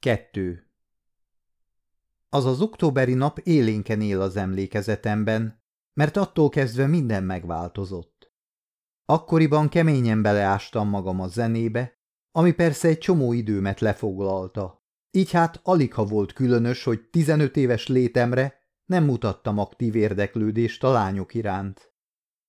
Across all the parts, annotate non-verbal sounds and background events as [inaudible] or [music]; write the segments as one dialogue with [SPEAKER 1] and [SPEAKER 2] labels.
[SPEAKER 1] Kettő. Az az októberi nap élénken él az emlékezetemben, mert attól kezdve minden megváltozott. Akkoriban keményen beleástam magam a zenébe, ami persze egy csomó időmet lefoglalta. Így hát alig ha volt különös, hogy 15 éves létemre nem mutattam aktív érdeklődést a lányok iránt.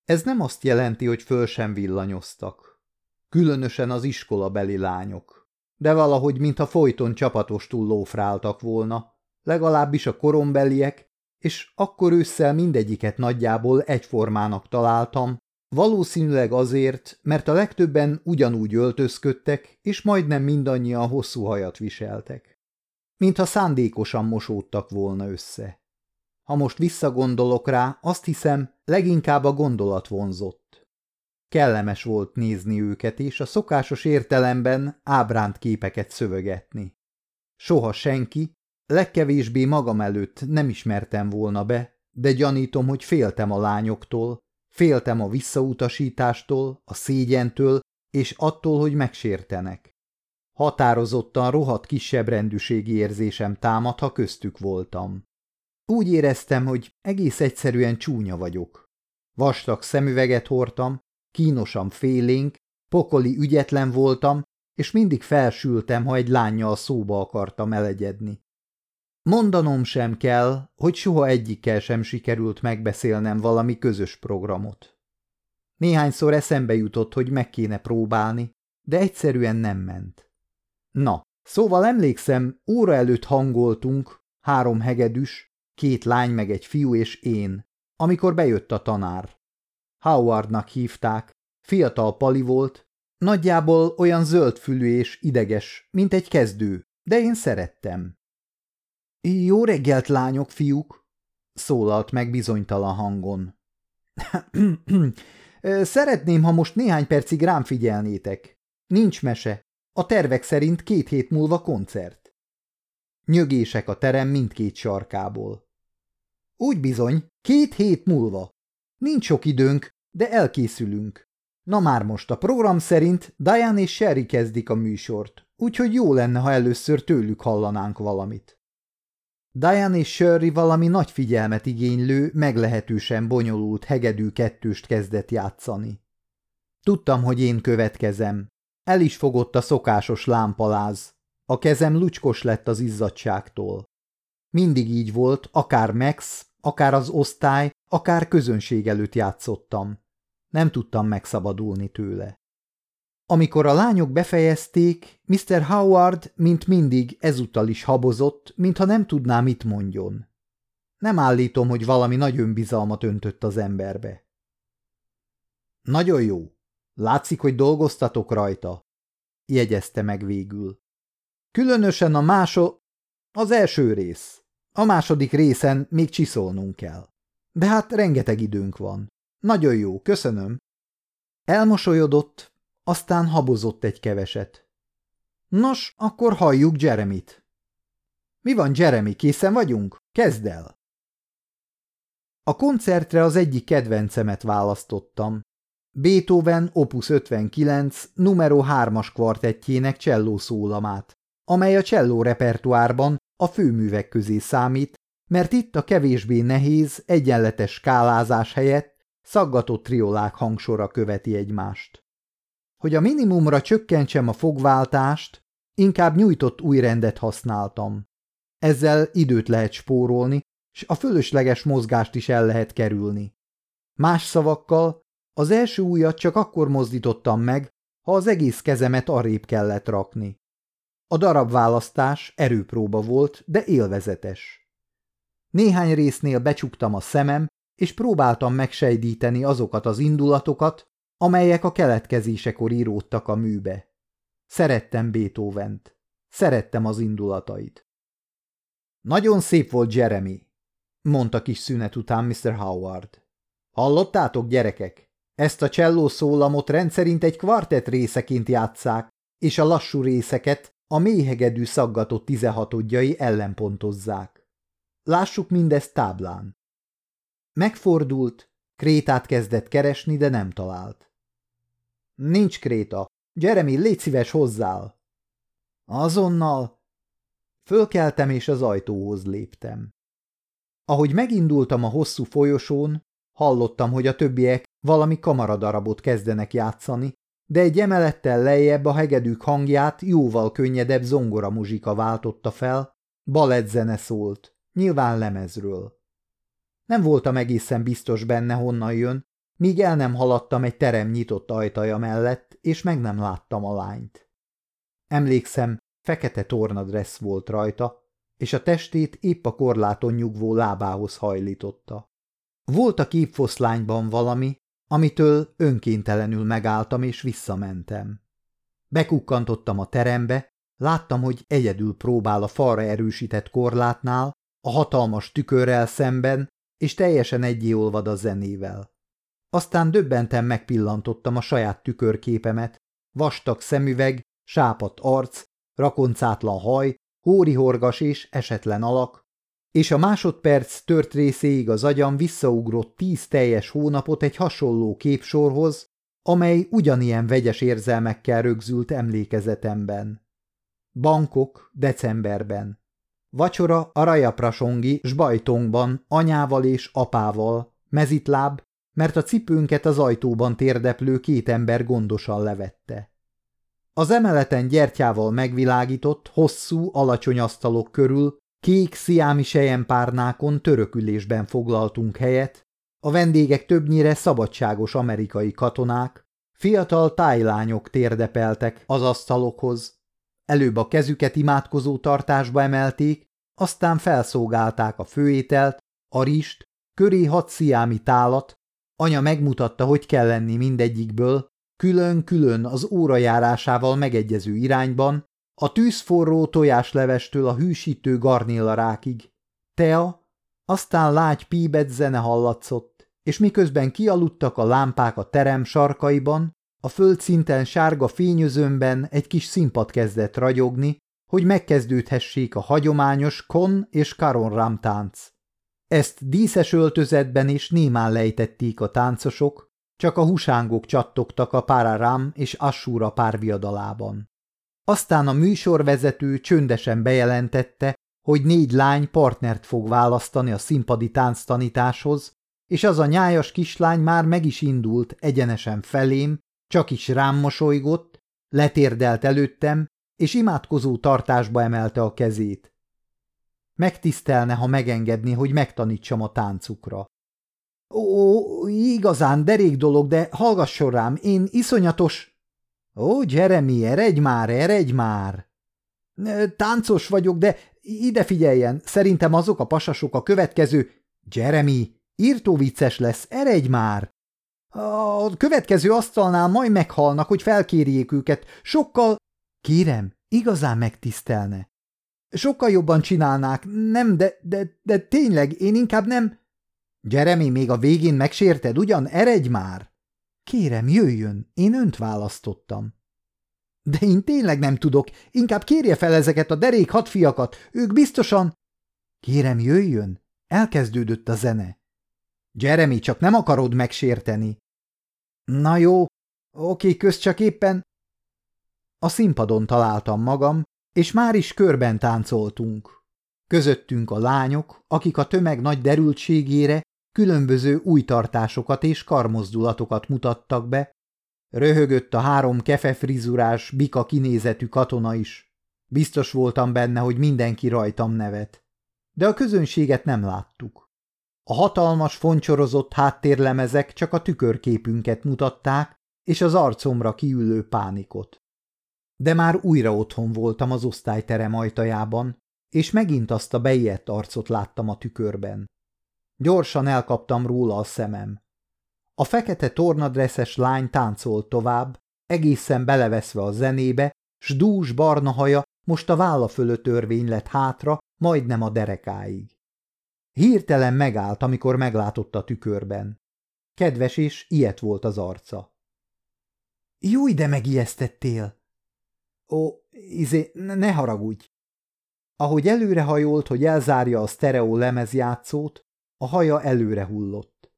[SPEAKER 1] Ez nem azt jelenti, hogy föl sem villanyoztak. Különösen az iskolabeli lányok de valahogy mintha folyton csapatostul lófráltak volna, legalábbis a korombeliek, és akkor ősszel mindegyiket nagyjából egyformának találtam, valószínűleg azért, mert a legtöbben ugyanúgy öltözködtek, és majdnem mindannyian hosszú hajat viseltek. Mintha szándékosan mosódtak volna össze. Ha most visszagondolok rá, azt hiszem, leginkább a gondolat vonzott. Kellemes volt nézni őket, és a szokásos értelemben ábránt képeket szövegetni. Soha senki, legkevésbé magam előtt nem ismertem volna be, de gyanítom, hogy féltem a lányoktól, féltem a visszautasítástól, a szégyentől, és attól, hogy megsértenek. Határozottan rohadt kisebb rendűségi érzésem támad, ha köztük voltam. Úgy éreztem, hogy egész egyszerűen csúnya vagyok. Vastag szemüveget hordtam, kínosan félénk, pokoli ügyetlen voltam, és mindig felsültem, ha egy lányjal szóba akartam elegyedni. Mondanom sem kell, hogy soha egyikkel sem sikerült megbeszélnem valami közös programot. Néhányszor eszembe jutott, hogy meg kéne próbálni, de egyszerűen nem ment. Na, szóval emlékszem, óra előtt hangoltunk, három hegedűs, két lány meg egy fiú és én, amikor bejött a tanár. Howardnak hívták, fiatal pali volt, nagyjából olyan zöldfülű és ideges, mint egy kezdő, de én szerettem. Jó reggelt, lányok, fiúk! szólalt meg bizonytalan hangon. [clears throat] Szeretném, ha most néhány percig rám figyelnétek. Nincs mese. A tervek szerint két hét múlva koncert. Nyögések a terem mindkét sarkából. Úgy bizony, két hét múlva. Nincs sok időnk, de elkészülünk. Na már most a program szerint Diane és Sherry kezdik a műsort, úgyhogy jó lenne, ha először tőlük hallanánk valamit. Diane és Sherry valami nagy figyelmet igénylő, meglehetősen bonyolult hegedű kettőst kezdett játszani. Tudtam, hogy én következem. El is fogott a szokásos lámpaláz. A kezem lucskos lett az izzadságtól. Mindig így volt, akár Max, akár az osztály, akár közönség előtt játszottam. Nem tudtam megszabadulni tőle. Amikor a lányok befejezték, Mr. Howard, mint mindig, ezúttal is habozott, mintha nem tudná, mit mondjon. Nem állítom, hogy valami nagy önbizalmat öntött az emberbe. Nagyon jó. Látszik, hogy dolgoztatok rajta, jegyezte meg végül. Különösen a máso... az első rész. A második részen még csiszolnunk kell. De hát rengeteg időnk van. Nagyon jó, köszönöm. Elmosolyodott, aztán habozott egy keveset. Nos, akkor halljuk Jeremit. Mi van, Jeremy, készen vagyunk? Kezd el! A koncertre az egyik kedvencemet választottam. Beethoven Opus 59 numero 3-as kvartettjének cselló szólamát, amely a cselló repertoárban a főművek közé számít, mert itt a kevésbé nehéz, egyenletes skálázás helyett szaggatott triolák hangsora követi egymást. Hogy a minimumra csökkentsem a fogváltást, inkább nyújtott új rendet használtam. Ezzel időt lehet spórolni, és a fölösleges mozgást is el lehet kerülni. Más szavakkal, az első újat csak akkor mozdítottam meg, ha az egész kezemet arrébb kellett rakni. A darabválasztás erőpróba volt, de élvezetes. Néhány résznél becsuktam a szemem, és próbáltam megsejdíteni azokat az indulatokat, amelyek a keletkezésekor íródtak a műbe. Szerettem Beethovent. Szerettem az indulatait. Nagyon szép volt Jeremy, mondta kis szünet után Mr. Howard. Hallottátok, gyerekek? Ezt a cselló szólamot rendszerint egy kvartett részeként játszák, és a lassú részeket a mélyhegedű szaggatott tizenhatodjai ellenpontozzák. Lássuk mindezt táblán. Megfordult, krétát kezdett keresni, de nem talált. Nincs kréta. Jeremy, légy szíves hozzál. Azonnal. Fölkeltem, és az ajtóhoz léptem. Ahogy megindultam a hosszú folyosón, hallottam, hogy a többiek valami kamaradarabot kezdenek játszani, de egy emelettel lejjebb a hegedűk hangját jóval könnyedebb zongora muzsika váltotta fel, balettzene szólt, nyilván lemezről. Nem voltam egészen biztos benne, honnan jön, míg el nem haladtam egy terem nyitott ajtaja mellett, és meg nem láttam a lányt. Emlékszem, fekete tornadressz volt rajta, és a testét épp a korláton nyugvó lábához hajlította. Volt a képfoszlányban valami, amitől önkéntelenül megálltam és visszamentem. Bekukkantottam a terembe, láttam, hogy egyedül próbál a falra erősített korlátnál, a hatalmas tükörrel szemben, és teljesen egyéolvad a zenével. Aztán döbbenten megpillantottam a saját tükörképemet, vastag szemüveg, sápat arc, rakoncátlan haj, hórihorgas és esetlen alak, és a másodperc tört részéig az agyam visszaugrott tíz teljes hónapot egy hasonló képsorhoz, amely ugyanilyen vegyes érzelmekkel rögzült emlékezetemben. Bankok decemberben. Vacsora a Rajaprasongi Sbajtongban anyával és apával, mezitláb, mert a cipőnket az ajtóban térdeplő két ember gondosan levette. Az emeleten gyertyával megvilágított, hosszú, alacsony asztalok körül kék sziámi sejempárnákon törökülésben foglaltunk helyet, a vendégek többnyire szabadságos amerikai katonák, fiatal tájlányok térdepeltek az asztalokhoz, előbb a kezüket imádkozó tartásba emelték, aztán felszolgálták a főételt, a rist, köré hat sziámi tálat, anya megmutatta, hogy kell lenni mindegyikből, külön-külön az órajárásával megegyező irányban, a tűzforró tojáslevestől a hűsítő garnélarákig. Tea, aztán lágy píbet zene hallatszott, és miközben kialudtak a lámpák a terem sarkaiban, a földszinten sárga fényözömben egy kis színpad kezdett ragyogni, hogy megkezdődhessék a hagyományos kon és karon rámtánc. Ezt díszes öltözetben is némán lejtették a táncosok, csak a husángok csattogtak a Párarám és Assúra párviadalában. Aztán a műsorvezető csöndesen bejelentette, hogy négy lány partnert fog választani a színpadi tánctanításhoz, és az a nyájas kislány már meg is indult egyenesen felém, csak is rám mosolygott, letérdelt előttem, és imádkozó tartásba emelte a kezét. Megtisztelne, ha megengedni, hogy megtanítsam a táncukra. Ó, igazán derék dolog, de hallgasson rám, én iszonyatos... Ó, Jeremy, eredj már, eredj már! Táncos vagyok, de ide figyeljen, szerintem azok a pasasok a következő... Jeremy, írtó vicces lesz, eredj már! A következő asztalnál majd meghalnak, hogy felkérjék őket. Sokkal... Kérem, igazán megtisztelne. Sokkal jobban csinálnák, nem, de, de, de tényleg, én inkább nem... Jeremy, még a végén megsérted, ugyan? Eredj már! Kérem, jöjjön, én önt választottam. De én tényleg nem tudok, inkább kérje fel ezeket a derék hadfiakat, ők biztosan... Kérem, jöjjön, elkezdődött a zene. Jeremy, csak nem akarod megsérteni. Na jó, oké, köz csak éppen... A színpadon találtam magam, és már is körben táncoltunk. Közöttünk a lányok, akik a tömeg nagy derültségére különböző új tartásokat és karmozdulatokat mutattak be, röhögött a három kefefrizurás, bika kinézetű katona is. Biztos voltam benne, hogy mindenki rajtam nevet. De a közönséget nem láttuk. A hatalmas, foncsorozott háttérlemezek csak a tükörképünket mutatták, és az arcomra kiülő pánikot. De már újra otthon voltam az osztályterem ajtajában, és megint azt a beijedt arcot láttam a tükörben. Gyorsan elkaptam róla a szemem. A fekete tornadresszes lány táncolt tovább, egészen beleveszve a zenébe, s dús barna haja most a válla fölött örvény lett hátra, majdnem a derekáig. Hirtelen megállt, amikor meglátott a tükörben. Kedves és ilyet volt az arca. Jó, de megijesztettél! Ó, izé, ne haragudj! Ahogy előrehajolt, hogy elzárja a sztereó lemezjátszót, a haja előre hullott.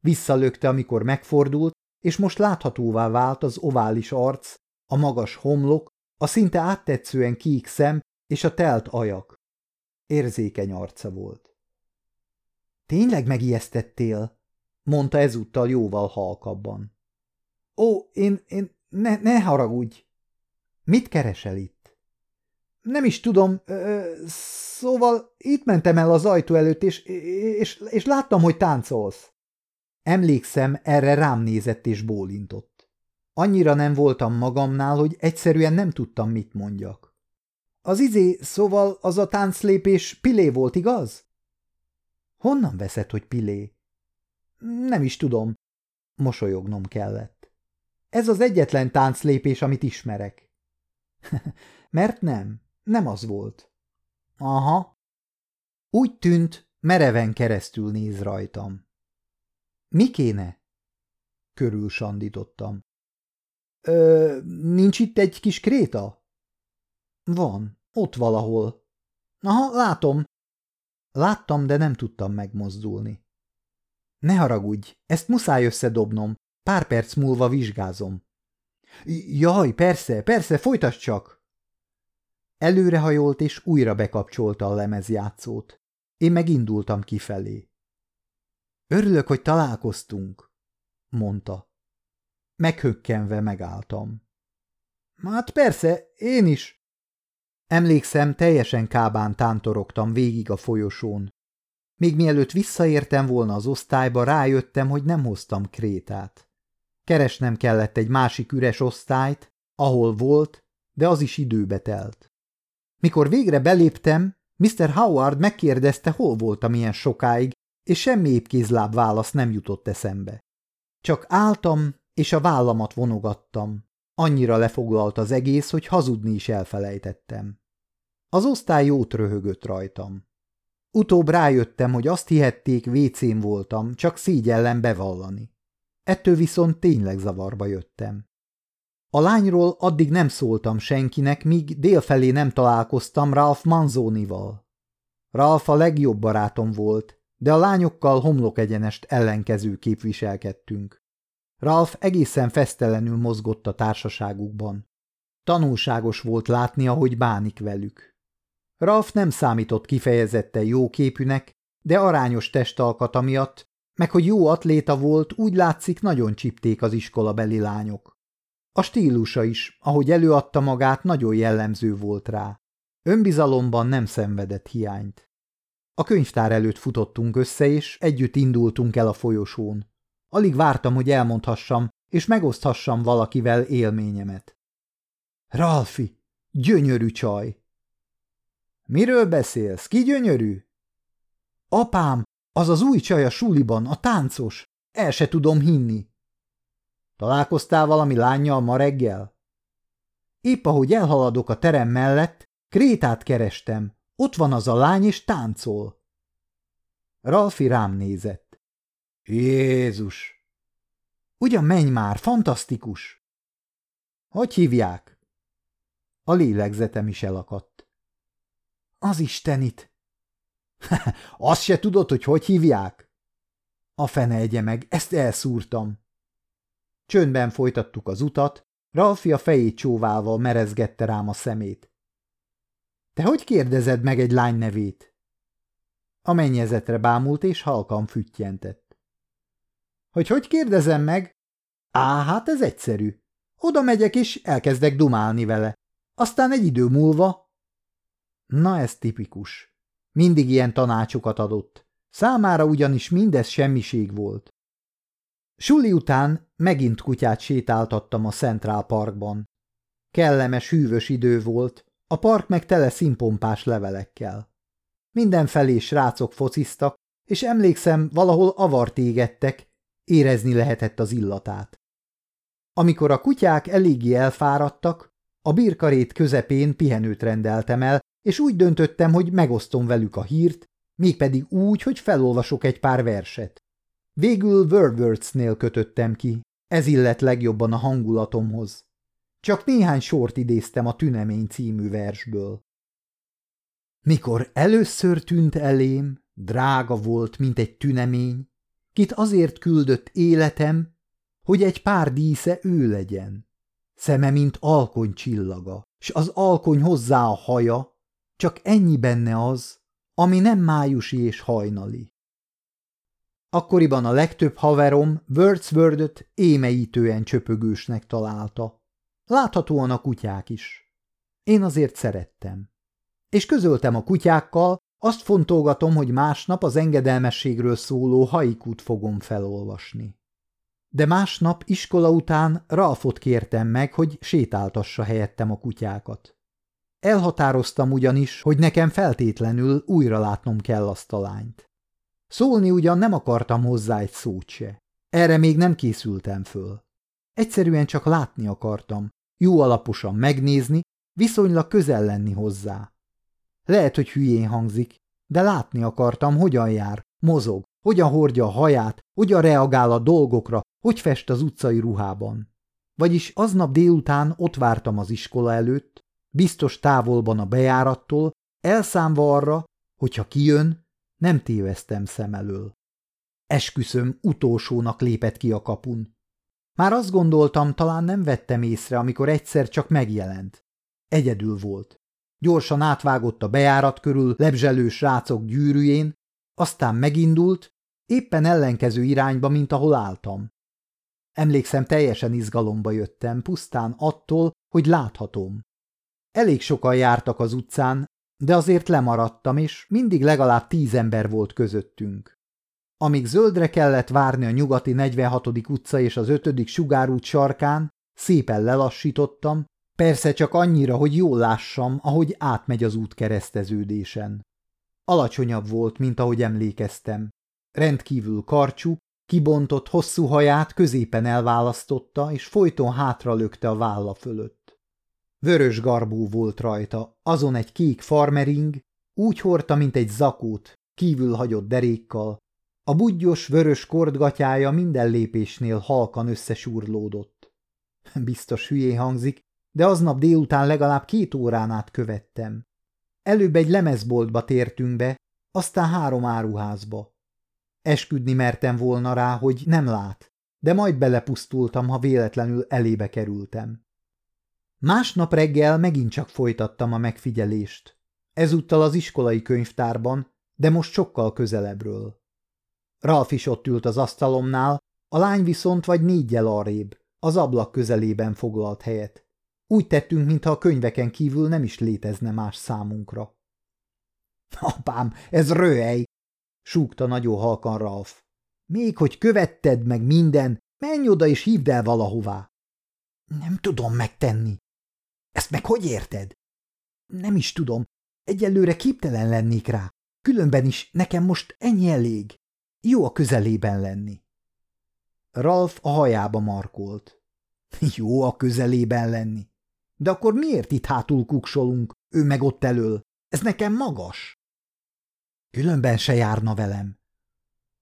[SPEAKER 1] Visszalökte, amikor megfordult, és most láthatóvá vált az ovális arc, a magas homlok, a szinte áttetszően kék szem és a telt ajak. Érzékeny arca volt. Tényleg megijesztettél? mondta ezúttal jóval halkabban. Ó, én, én, ne, ne haragudj! Mit keresel itt? Nem is tudom, ö, szóval itt mentem el az ajtó előtt, és, és, és láttam, hogy táncolsz. Emlékszem, erre rám nézett és bólintott. Annyira nem voltam magamnál, hogy egyszerűen nem tudtam, mit mondjak. Az izé, szóval az a tánclépés Pilé volt, igaz? Honnan veszed, hogy Pilé? Nem is tudom. Mosolyognom kellett. Ez az egyetlen tánclépés, amit ismerek. [laughs] Mert nem, nem az volt. Aha. Úgy tűnt, mereven keresztül néz rajtam. Mi kéne? Körül sandítottam. Ö, nincs itt egy kis kréta? Van, ott valahol. Aha, látom. Láttam, de nem tudtam megmozdulni. Ne haragudj, ezt muszáj összedobnom. Pár perc múlva vizsgázom. Jaj, persze, persze, folytasd csak! Előrehajolt és újra bekapcsolta a lemezjátszót. Én megindultam kifelé. Örülök, hogy találkoztunk, mondta. Meghökkenve megálltam. Hát persze, én is. Emlékszem, teljesen kábán tántorogtam végig a folyosón. Még mielőtt visszaértem volna az osztályba, rájöttem, hogy nem hoztam krétát. Keresnem kellett egy másik üres osztályt, ahol volt, de az is időbe telt. Mikor végre beléptem, Mr. Howard megkérdezte, hol voltam ilyen sokáig, és semmi épkézláb válasz nem jutott eszembe. Csak álltam, és a vállamat vonogattam. Annyira lefoglalt az egész, hogy hazudni is elfelejtettem. Az osztály jót röhögött rajtam. Utóbb rájöttem, hogy azt hihették, vécén voltam, csak szígyellem bevallani. Ettől viszont tényleg zavarba jöttem. A lányról addig nem szóltam senkinek, míg délfelé nem találkoztam Ralph Manzonival. Ralph a legjobb barátom volt, de a lányokkal homlok egyenest ellenkező képviselkedtünk. Ralph egészen fesztelenül mozgott a társaságukban. Tanulságos volt látni, ahogy bánik velük. Ralph nem számított kifejezetten jó képűnek, de arányos testalkata miatt, meg hogy jó atléta volt, úgy látszik nagyon csipték az iskolabeli lányok. A stílusa is, ahogy előadta magát, nagyon jellemző volt rá. Önbizalomban nem szenvedett hiányt. A könyvtár előtt futottunk össze, és együtt indultunk el a folyosón. Alig vártam, hogy elmondhassam, és megoszthassam valakivel élményemet. Ralfi, gyönyörű csaj! Miről beszélsz? Ki gyönyörű? Apám, az az új csaj a suliban, a táncos. El se tudom hinni. Találkoztál valami lányjal ma reggel? Épp ahogy elhaladok a terem mellett, Krétát kerestem. Ott van az a lány, és táncol. Ralfi rám nézett. Jézus! Ugyan menj már, fantasztikus! Hogy hívják? A lélegzetem is elakadt. Az Istenit! [laughs] Azt se tudod, hogy hogy hívják? A fene egye meg, ezt elszúrtam. Csöndben folytattuk az utat, Ralfi a fejét csóválva merezgette rám a szemét. Te hogy kérdezed meg egy lány nevét? A mennyezetre bámult és halkan füttyentett. Hogy hogy kérdezem meg? Á, hát ez egyszerű. Oda megyek és elkezdek dumálni vele. Aztán egy idő múlva... Na ez tipikus. Mindig ilyen tanácsokat adott. Számára ugyanis mindez semmiség volt. Suli után megint kutyát sétáltattam a Central Parkban. Kellemes, hűvös idő volt, a park meg tele színpompás levelekkel. Mindenfelé srácok fociztak, és emlékszem, valahol avart égettek, érezni lehetett az illatát. Amikor a kutyák eléggé elfáradtak, a birkarét közepén pihenőt rendeltem el, és úgy döntöttem, hogy megosztom velük a hírt, mégpedig úgy, hogy felolvasok egy pár verset. Végül Wordsworth-nél kötöttem ki, ez illet legjobban a hangulatomhoz. Csak néhány sort idéztem a Tünemény című versből. Mikor először tűnt elém, drága volt, mint egy tünemény, kit azért küldött életem, hogy egy pár dísze ő legyen. Szeme, mint alkony csillaga, s az alkony hozzá a haja, Csak ennyi benne az, ami nem májusi és hajnali. Akkoriban a legtöbb haverom Wordsworth-öt émeítően csöpögősnek találta. Láthatóan a kutyák is. Én azért szerettem. És közöltem a kutyákkal, azt fontolgatom, hogy másnap az engedelmességről szóló haikút fogom felolvasni. De másnap iskola után Ralfot kértem meg, hogy sétáltassa helyettem a kutyákat. Elhatároztam ugyanis, hogy nekem feltétlenül újra látnom kell azt a lányt. Szólni ugyan nem akartam hozzá egy szót se. Erre még nem készültem föl. Egyszerűen csak látni akartam, jó alaposan megnézni, viszonylag közel lenni hozzá. Lehet, hogy hülyén hangzik, de látni akartam, hogyan jár, mozog, hogyan hordja a haját, hogyan reagál a dolgokra, hogy fest az utcai ruhában. Vagyis aznap délután ott vártam az iskola előtt, biztos távolban a bejárattól, elszámva arra, hogyha kijön, nem téveztem szem elől. Esküszöm utolsónak lépett ki a kapun. Már azt gondoltam, talán nem vettem észre, amikor egyszer csak megjelent. Egyedül volt. Gyorsan átvágott a bejárat körül lebzselő srácok gyűrűjén, aztán megindult, éppen ellenkező irányba, mint ahol álltam. Emlékszem, teljesen izgalomba jöttem, pusztán attól, hogy láthatom. Elég sokan jártak az utcán, de azért lemaradtam, és mindig legalább tíz ember volt közöttünk. Amíg zöldre kellett várni a nyugati 46. utca és az 5. sugárút sarkán, szépen lelassítottam, persze csak annyira, hogy jól lássam, ahogy átmegy az út kereszteződésen. Alacsonyabb volt, mint ahogy emlékeztem. Rendkívül karcsú, kibontott hosszú haját középen elválasztotta, és folyton hátra lökte a válla fölött. Vörös garbú volt rajta, azon egy kék farmering, úgy hordta, mint egy zakót, kívül hagyott derékkal. A budgyos, vörös kordgatyája minden lépésnél halkan összesúrlódott. [laughs] Biztos hülyé hangzik, de aznap délután legalább két órán át követtem. Előbb egy lemezboltba tértünk be, aztán három áruházba. Esküdni mertem volna rá, hogy nem lát, de majd belepusztultam, ha véletlenül elébe kerültem. Másnap reggel megint csak folytattam a megfigyelést. Ezúttal az iskolai könyvtárban, de most sokkal közelebbről. Ralf is ott ült az asztalomnál, a lány viszont vagy négyel arrébb, az ablak közelében foglalt helyet. Úgy tettünk, mintha a könyveken kívül nem is létezne más számunkra. Apám, ez röhely! súgta nagyon halkan Ralf. Még hogy követted meg minden, menj oda és hívd el valahová. Nem tudom megtenni, ezt meg hogy érted? Nem is tudom. Egyelőre képtelen lennék rá. Különben is nekem most ennyi elég. Jó a közelében lenni. Ralf a hajába markolt. Jó a közelében lenni. De akkor miért itt hátul kuksolunk, ő meg ott elől? Ez nekem magas. Különben se járna velem.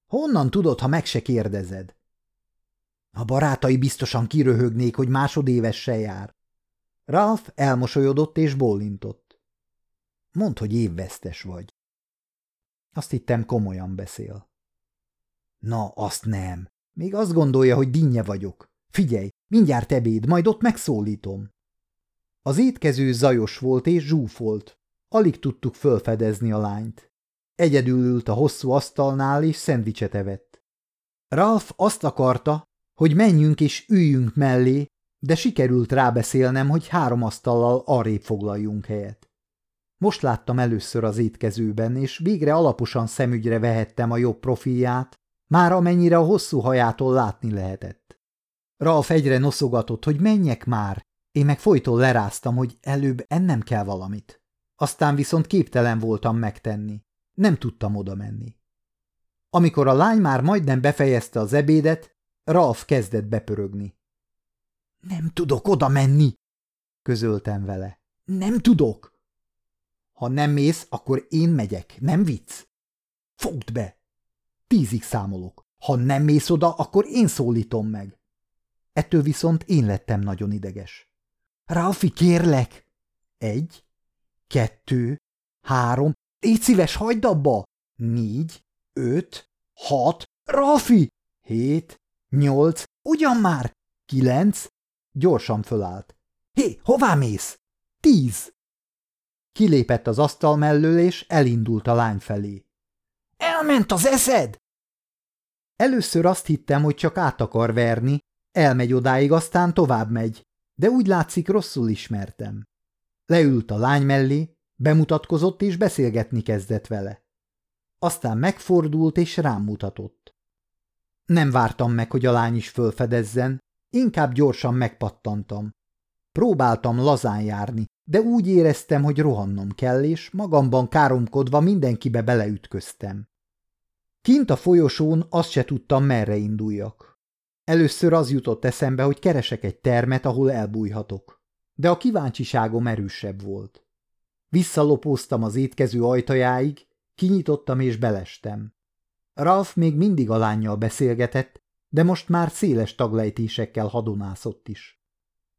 [SPEAKER 1] Honnan tudod, ha meg se kérdezed? A barátai biztosan kiröhögnék, hogy másodéves se jár. Ralph elmosolyodott és bólintott. Mondd, hogy évvesztes vagy. Azt hittem komolyan beszél. Na, azt nem. Még azt gondolja, hogy dinnye vagyok. Figyelj, mindjárt ebéd, majd ott megszólítom. Az étkező zajos volt és zsúfolt. Alig tudtuk fölfedezni a lányt. Egyedül ült a hosszú asztalnál és szendvicset evett. Ralph azt akarta, hogy menjünk és üljünk mellé, de sikerült rábeszélnem, hogy három asztallal arrébb foglaljunk helyet. Most láttam először az étkezőben, és végre alaposan szemügyre vehettem a jobb profilját, már amennyire a hosszú hajától látni lehetett. Ralf egyre noszogatott, hogy menjek már, én meg folyton leráztam, hogy előbb ennem kell valamit. Aztán viszont képtelen voltam megtenni. Nem tudtam oda menni. Amikor a lány már majdnem befejezte az ebédet, Ralf kezdett bepörögni. Nem tudok oda menni, közöltem vele. Nem tudok. Ha nem mész, akkor én megyek, nem vicc? Fogd be! Tízig számolok. Ha nem mész oda, akkor én szólítom meg. Ettől viszont én lettem nagyon ideges. Ralfi, kérlek! Egy, kettő, három, légy szíves, hagyd abba! Négy, öt, hat, Ralfi! Hét, nyolc, ugyan már! Kilenc, Gyorsan fölállt. Hé, hová mész? Tíz! Kilépett az asztal mellől, és elindult a lány felé. Elment az eszed? Először azt hittem, hogy csak át akar verni, elmegy odáig, aztán tovább megy, de úgy látszik rosszul ismertem. Leült a lány mellé, bemutatkozott és beszélgetni kezdett vele. Aztán megfordult és rám mutatott. Nem vártam meg, hogy a lány is fölfedezzen, inkább gyorsan megpattantam. Próbáltam lazán járni, de úgy éreztem, hogy rohannom kell, és magamban káromkodva mindenkibe beleütköztem. Kint a folyosón azt se tudtam, merre induljak. Először az jutott eszembe, hogy keresek egy termet, ahol elbújhatok. De a kíváncsiságom erősebb volt. Visszalopóztam az étkező ajtajáig, kinyitottam és belestem. Ralph még mindig a lányjal beszélgetett, de most már széles taglejtésekkel hadonászott is.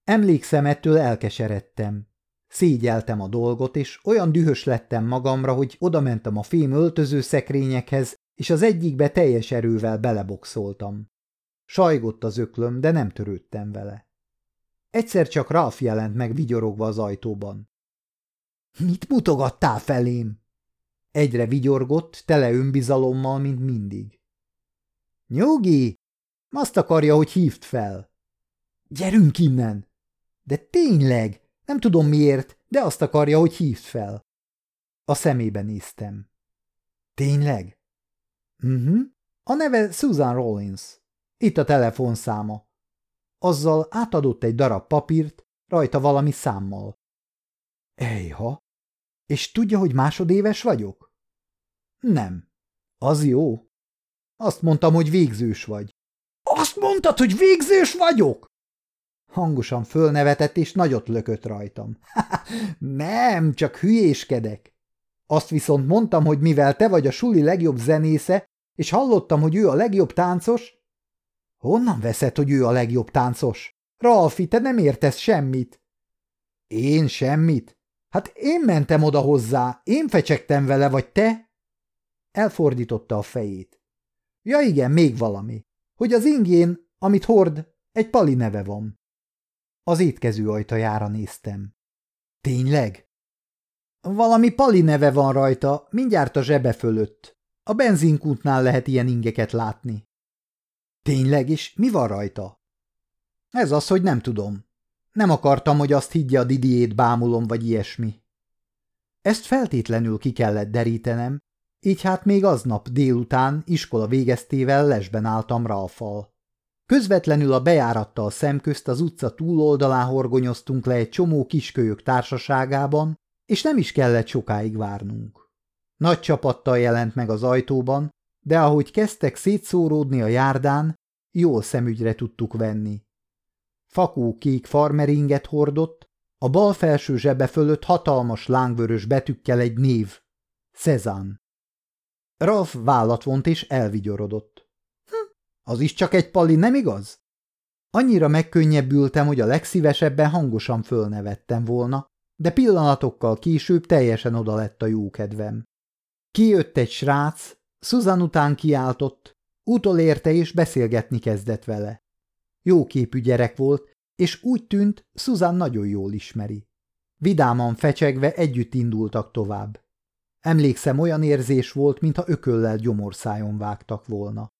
[SPEAKER 1] Emlékszem, ettől elkeseredtem. Szégyeltem a dolgot, és olyan dühös lettem magamra, hogy odamentem a fém öltöző szekrényekhez, és az egyikbe teljes erővel beleboxoltam. Sajgott az öklöm, de nem törődtem vele. Egyszer csak Ralph jelent meg vigyorogva az ajtóban. – Mit mutogattál felém? Egyre vigyorgott, tele önbizalommal, mint mindig. – Nyugi! Azt akarja, hogy hívd fel. – Gyerünk innen! – De tényleg! Nem tudom miért, de azt akarja, hogy hívd fel. A szemébe néztem. – Tényleg? Mhm. Uh -huh. A neve Susan Rollins. Itt a telefonszáma. Azzal átadott egy darab papírt, rajta valami számmal. Ejha! És tudja, hogy másodéves vagyok? Nem. Az jó. Azt mondtam, hogy végzős vagy. Azt mondtad, hogy végzős vagyok? Hangosan fölnevetett, és nagyot lökött rajtam. [laughs] nem, csak hülyéskedek. Azt viszont mondtam, hogy mivel te vagy a suli legjobb zenésze, és hallottam, hogy ő a legjobb táncos... Honnan veszed, hogy ő a legjobb táncos? Ralfi, te nem értesz semmit. Én semmit? Hát én mentem oda hozzá, én fecsegtem vele, vagy te? Elfordította a fejét. Ja igen, még valami. Hogy az ingén, amit hord, egy pali neve van. Az étkező ajtajára néztem. Tényleg? Valami pali neve van rajta, mindjárt a zsebe fölött. A benzinkútnál lehet ilyen ingeket látni. Tényleg, és mi van rajta? Ez az, hogy nem tudom. Nem akartam, hogy azt higgye a Didiét bámulom, vagy ilyesmi. Ezt feltétlenül ki kellett derítenem, így hát még aznap délután iskola végeztével lesben álltam Ralfal. Közvetlenül a bejárattal szemközt az utca túloldalán horgonyoztunk le egy csomó kiskölyök társaságában, és nem is kellett sokáig várnunk. Nagy csapattal jelent meg az ajtóban, de ahogy kezdtek szétszóródni a járdán, jól szemügyre tudtuk venni. Fakó kék farmeringet hordott, a bal felső zsebe fölött hatalmas lángvörös betűkkel egy név. Cezanne. Ralph vállat vont és elvigyorodott. Hm, az is csak egy pali, nem igaz? Annyira megkönnyebbültem, hogy a legszívesebben hangosan fölnevettem volna, de pillanatokkal később teljesen oda lett a jókedvem. Kijött egy srác, Susan után kiáltott, utolérte és beszélgetni kezdett vele. Jóképű gyerek volt, és úgy tűnt, Susan nagyon jól ismeri. Vidáman fecsegve együtt indultak tovább. Emlékszem, olyan érzés volt, mintha ököllel gyomorszájon vágtak volna.